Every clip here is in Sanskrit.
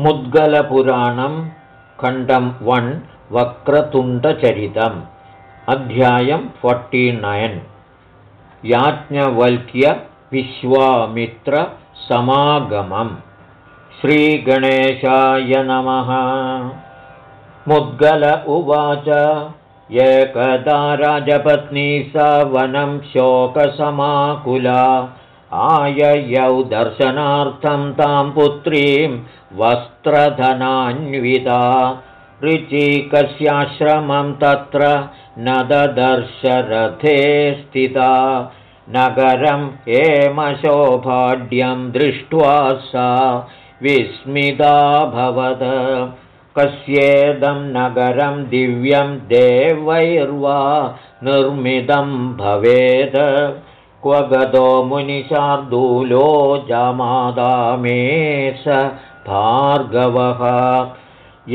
मुद्गलपुराणं खण्डं वन् वक्रतुण्डचरितम् अध्यायं फोर्टिनैन् याज्ञवल्क्यविश्वामित्रसमागमम्। श्रीगणेशाय नमः। मुद्गल उवाच एकदा राजपत्नी स वनं शोकसमाकुला। आययौ दर्शनार्थं तां पुत्रीं वस्त्रधनान्विता ऋचिकस्याश्रमं तत्र न ददर्शरथे स्थिता। नगरं हेमशोभाढ्यं दृष्ट्वा सा विस्मिताभवत् कस्येदं नगरं दिव्यं देवैर्वा निर्मितं भवेत्। क्व गतो मुनिशार्दूलो जमादामे स भार्गवः।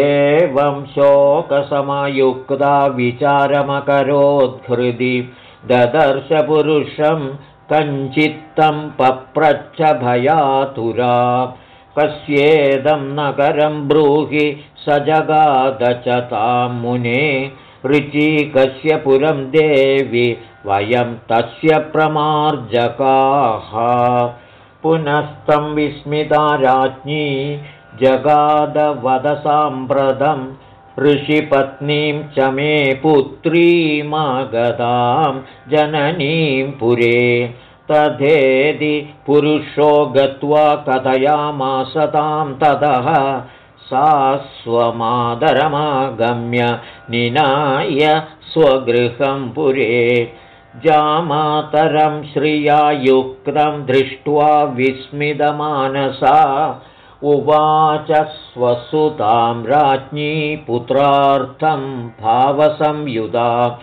एवं शोकसमयुक्ता विचारमकरोद्हृदि ददर्शपुरुषं कञ्चित्तं पप्रच्छ भयातुरा कस्येदं नगरं ब्रूहि स जगाद च तां मुने। ऋचीकस्य पुरं देवि वयं तस्य प्रमार्जकाः पुनस्तं विस्मिता राज्ञी जगादवदसाम्प्रदं ऋषिपत्नीं च मे पुत्रीमागतां जननीं पुरे। तथेदि पुरुषो गत्वा कथयामास तां ततः सा स्वमादरमागम्य निनाय स्वगृहं पुरे जामातरं श्रियायुक्तं दृष्ट्वा विस्मितमानसा। उवाच स्वसुतां राज्ञी पुत्रार्थं भावसंयुधा।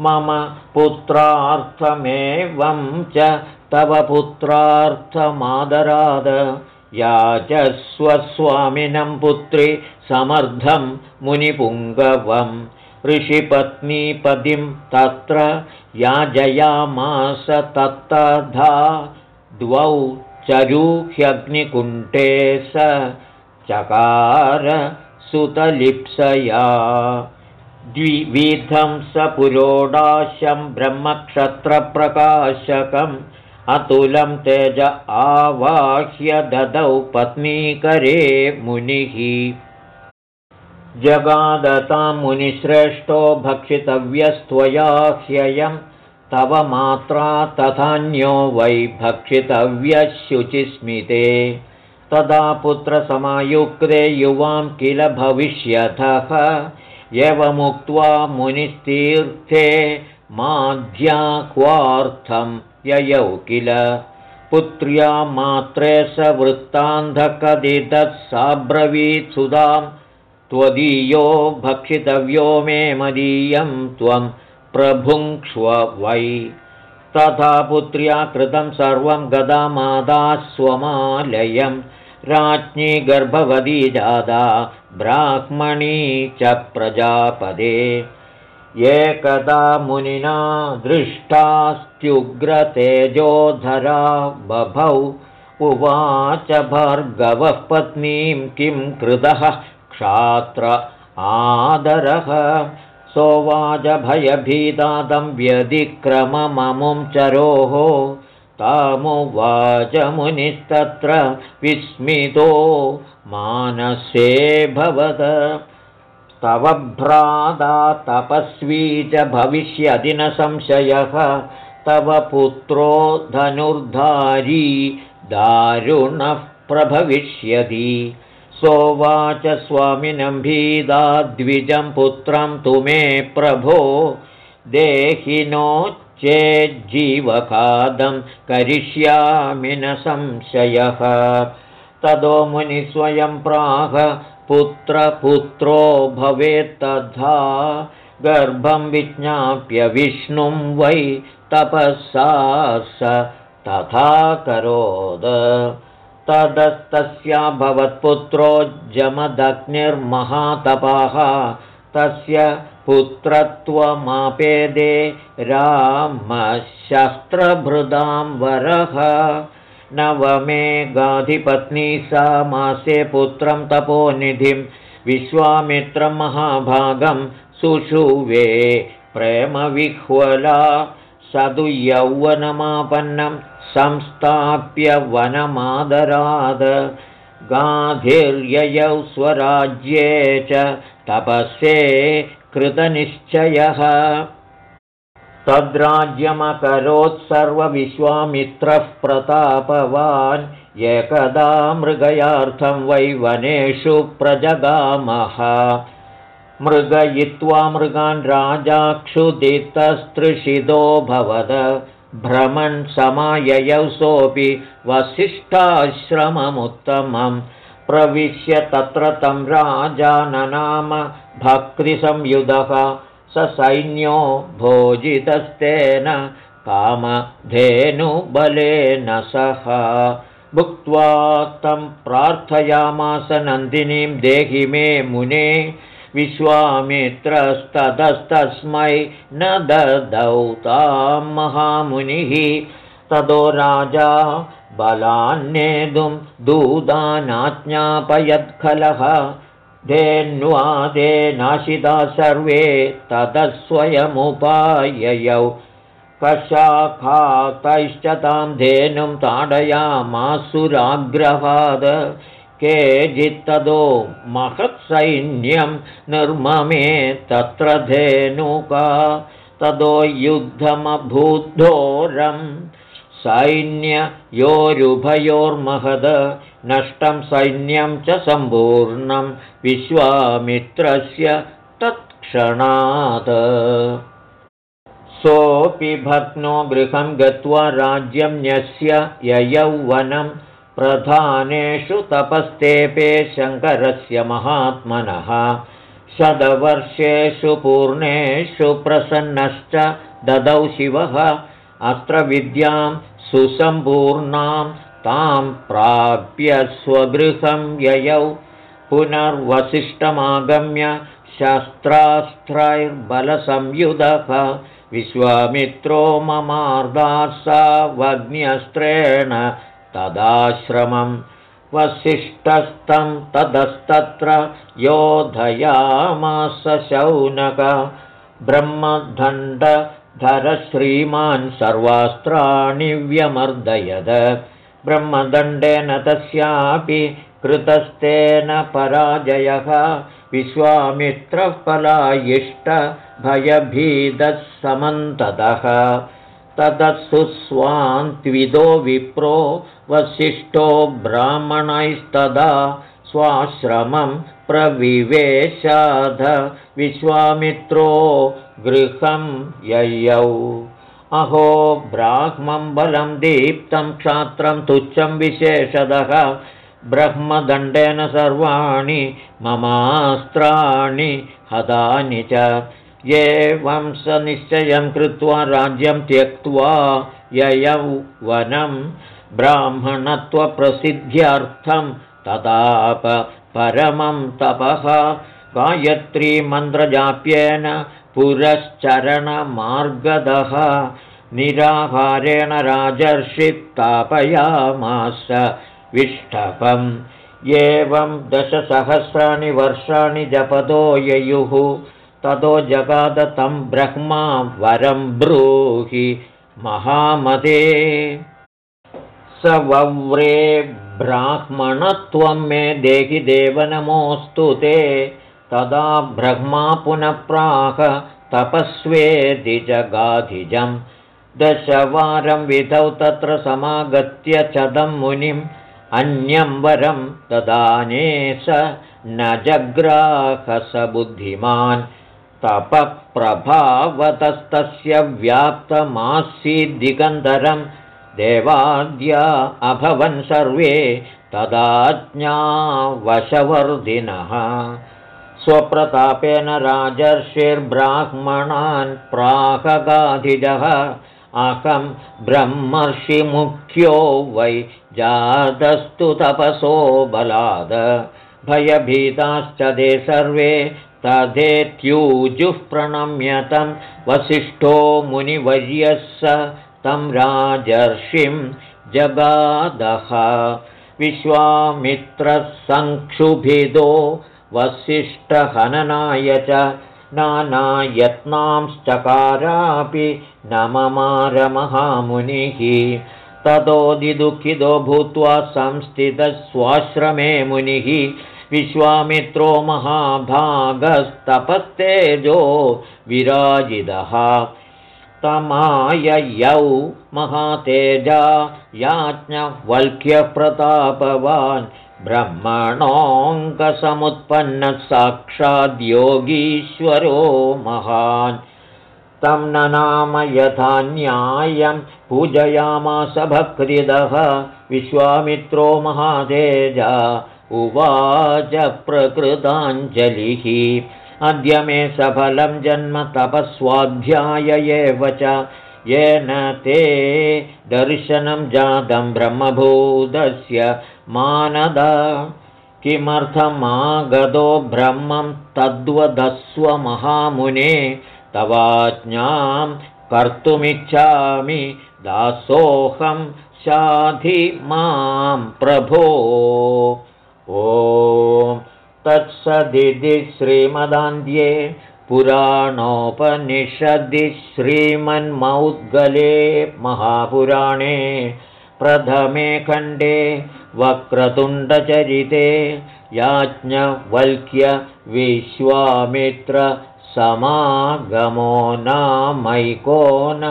मम पुत्रार्थमेवं च तव पुत्रार्थमादराद। याचस्वस्वामिनं पुत्रि समर्थं मुनिपुङ्गवम् ऋषिपत्नीपदिं तत्र याजयामास तत्तधा द्वौ चरूह्यग्निकुण्ठे स चकार सुतलिप्सया द्विविधं स पुरोडाशं ब्रह्मक्षत्रप्रकाशकम् अतुलं तेज आवाह्य ददौ पत्नीकरे मुनिः जगादतां मुनिश्रेष्ठो भक्षितव्यस्त्वया ह्ययं तव मात्रा तथान्यो वै भक्षितव्यशुचिस्मिते तदा पुत्रसमायुक्ते युवां किल भविष्यथः? एवमुक्त्वा मुनिस्तीर्थे माध्या क्वार्थं ययौ किल? पुत्र्या मात्रे स वृत्तान्धकदिदत् साब्रवीत् सुधां त्वदीयो भक्षितव्यो मे मदीयं त्वं प्रभुङ्क्ष्व वै। तथा पुत्र्या कृतं सर्वं गदा स्वमालयं राज्ञी गर्भवती जादा ब्राह्मणी च प्रजापदे। एकदा मुनिना दृष्टास्त्युग्रतेजोधरा बभौ। उवाच भार्गवः पत्नीं किं कृतः क्षात्र आदरः। सोवाचभयभीतादं व्यधिक्रमममुं चरोः। तामुवाचमुनिस्तत्र विस्मितो। मानसे भवद तव भ्राता तपस्वी च भविष्यति न संशयः तव पुत्रो धनुर्धारी दारुणः प्रभविष्यति सोवाच स्वामिनं भीदा द्विजं पुत्रं तु मे प्रभो। देहिनो चेज्जीवखादं करिष्यामि न संशयः। तदो मुनिस्वयं प्राह पुत्रपुत्रो भवेत्तथा गर्भं विज्ञाप्य विष्णुं वै तपःसा स तथा करोद तदस्तस्या भवत्पुत्रो जमदग्निर्महातपः। तस्य पुत्रत्वमापेदे रामशस्त्रभृदां वरः। नवमे गाधिपत्नी सा मासे पुत्रं तपोनिधिं विश्वामित्रं महाभागं सुषुवे प्रेमविह्वला सदु यौवनमापन्नं संस्थाप्य वनमादराद। गाधिर्ययौ स्वराज्ये च तपस्ये कृतनिश्चयः। तद्राज्यमकरोत्सर्वविश्वामित्रः प्रतापवान्। एकदा मृगयार्थं वै वनेषु प्रजगामः मृगयित्वा मृगान् राजाक्षुदितस्तृषितो भवद। भ्रमन् समाययौ सोऽपि वसिष्ठाश्रममुत्तमं प्रविश्य तत्र तं राजाननाम भक्तिसंयुधः। स सैन्यो भोजितस्तेन कामधेनुबलेन सह। भुक्त्वा तं प्रार्थयामास नन्दिनीं देहि मे मुने विश्वामित्रस्ततस्तस्मै न ददौ तां महामुनिः। ततो राजा बलान्नेतुं दूतानाज्ञापयत्खलः। धेन्वादे नाशिता सर्वे ततः स्वयमुपाययौ कशाखातैश्च तां धेनुं ताडयामासुराग्रहाद केचित्तदो महत्सैन्यं निर्ममे तत्र धेनुका। ततो युद्धमभूद्धोरं सैन्ययोरुभयोर्महद नष्टं सैन्यं च सम्पूर्णं विश्वामित्रस्य तत्क्षणात्। सोऽपि भग्नो गृहं गत्वा राज्यं न्यस्य ययौवनम् प्रधानेषु तपस्तेपे शङ्करस्य महात्मनः। शतवर्षेषु पूर्णेषु प्रसन्नश्च ददौ शिवः। अत्र विद्यां सुसम्पूर्णां तां प्राप्य स्वगृहं ययौ। पुनर्वसिष्ठमागम्य शस्त्रास्त्रैर्बलसंयुधः। विश्वामित्रो ममार्दासा वग्न्यस्त्रेण तदाश्रमं वसिष्ठस्थं तदस्तत्र योधयामास शौनक ब्रह्मदण्डधरश्रीमान् सर्वास्त्राणि व्यमर्दयद। ब्रह्मदण्डेन तस्यापि कृतस्तेन पराजयः। विश्वामित्रः पलायिष्टभयभीदः समन्ततः ततः विप्रो वसिष्ठो ब्राह्मणैस्तदा स्वाश्रमं प्रविवेशाध विश्वामित्रो गृहं ययौ। अहो ब्राह्मं बलं दीप्तं क्षात्रं तुच्छं विशेषदः। ब्रह्मदण्डेन सर्वाणि ममास्त्राणि हतानि च एवं स निश्चयं कृत्वा राज्यं त्यक्त्वा ययौ वनं ब्राह्मणत्वप्रसिद्ध्यर्थं तताप परमं तपः। गायत्रीमन्त्रजाप्येन पुरश्चरणमार्गदः। निराहारेण राजर्षित्तापयामास विष्टपम् एवं दशसहस्राणि वर्षाणि जपदो ययुः ततो जगादतं ब्रह्मा वरं ब्रूहि महामते स वव्रे ब्राह्मणत्वं मे देहि देवनमोऽस्तु ते। तदा ब्रह्मा पुनः प्राह तपस्वेदि जगाधिजं दशवारं विधौ तत्र समागत्य चदं मुनिम् अन्यं वरं ददाने स न जग्राह स बुद्धिमान् तपःप्रभावतस्तस्य व्याप्तमासीद्दिगन्धरं देवाद्या अभवन् सर्वे तदाज्ञावशवर्धिनः स्वप्रतापेन राजर्षिर्ब्राह्मणान् प्राहगाधिजः। अहं ब्रह्मर्षिमुख्यो वै जातस्तु तपसो बलाद। भयभीताश्च ते सर्वे तथेत्यूजुः प्रणम्यतं वसिष्ठो मुनिवर्यः स तं राजर्षिं जगादः। विश्वामित्रसङ्क्षुभिदो वसिष्ठहननाय च नानायत्नांश्चकारापि नममारमहामुनिः। ततोदिदुःखितो भूत्वा संस्थितस्वाश्रमे मुनिः विश्वामित्रो महाभागस्तपस्तेजो विराजितः। तमाययौ महातेजा याज्ञवल्क्यप्रतापवान् ब्रह्मणोऽङ्कसमुत्पन्नः साक्षाद्योगीश्वरो महान्। तं न नाम यथा न्यायं पूजयामास भक्तिदः। विश्वामित्रो महातेजा उवाच प्रकृताञ्जलिः। अद्य मे सफलं जन्म तपस्वाध्याय एव च। येन ते दर्शनं जातं ब्रह्मभूतस्य मानद। किमर्थमागतो ब्रह्मं तद्वदस्वमहामुने तवाज्ञां कर्तुमिच्छामि। दासोऽहं शाधि मां प्रभो ओ तत्सदिति श्रीमदान्ध्ये पुराणोपनिषदि श्रीमन्मौद्गले महापुराणे प्रथमे खण्डे वक्रतुण्डचरिते याज्ञवल्क्यविश्वामित्रसमागमो नामैकोन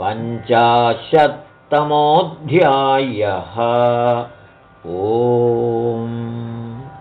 पञ्चाशत्तमोऽध्यायः ओ